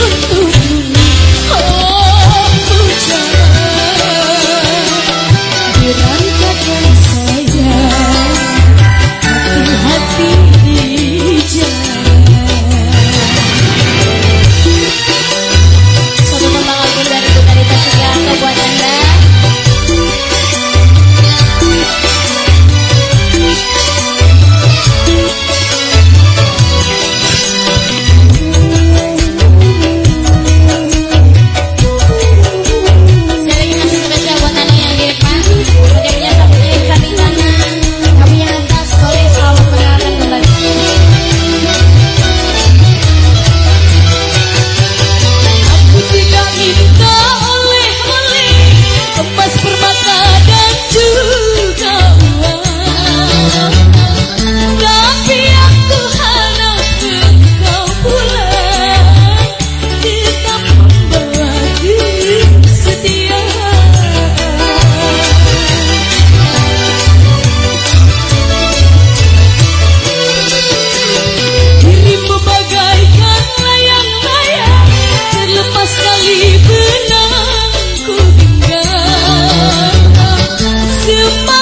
to you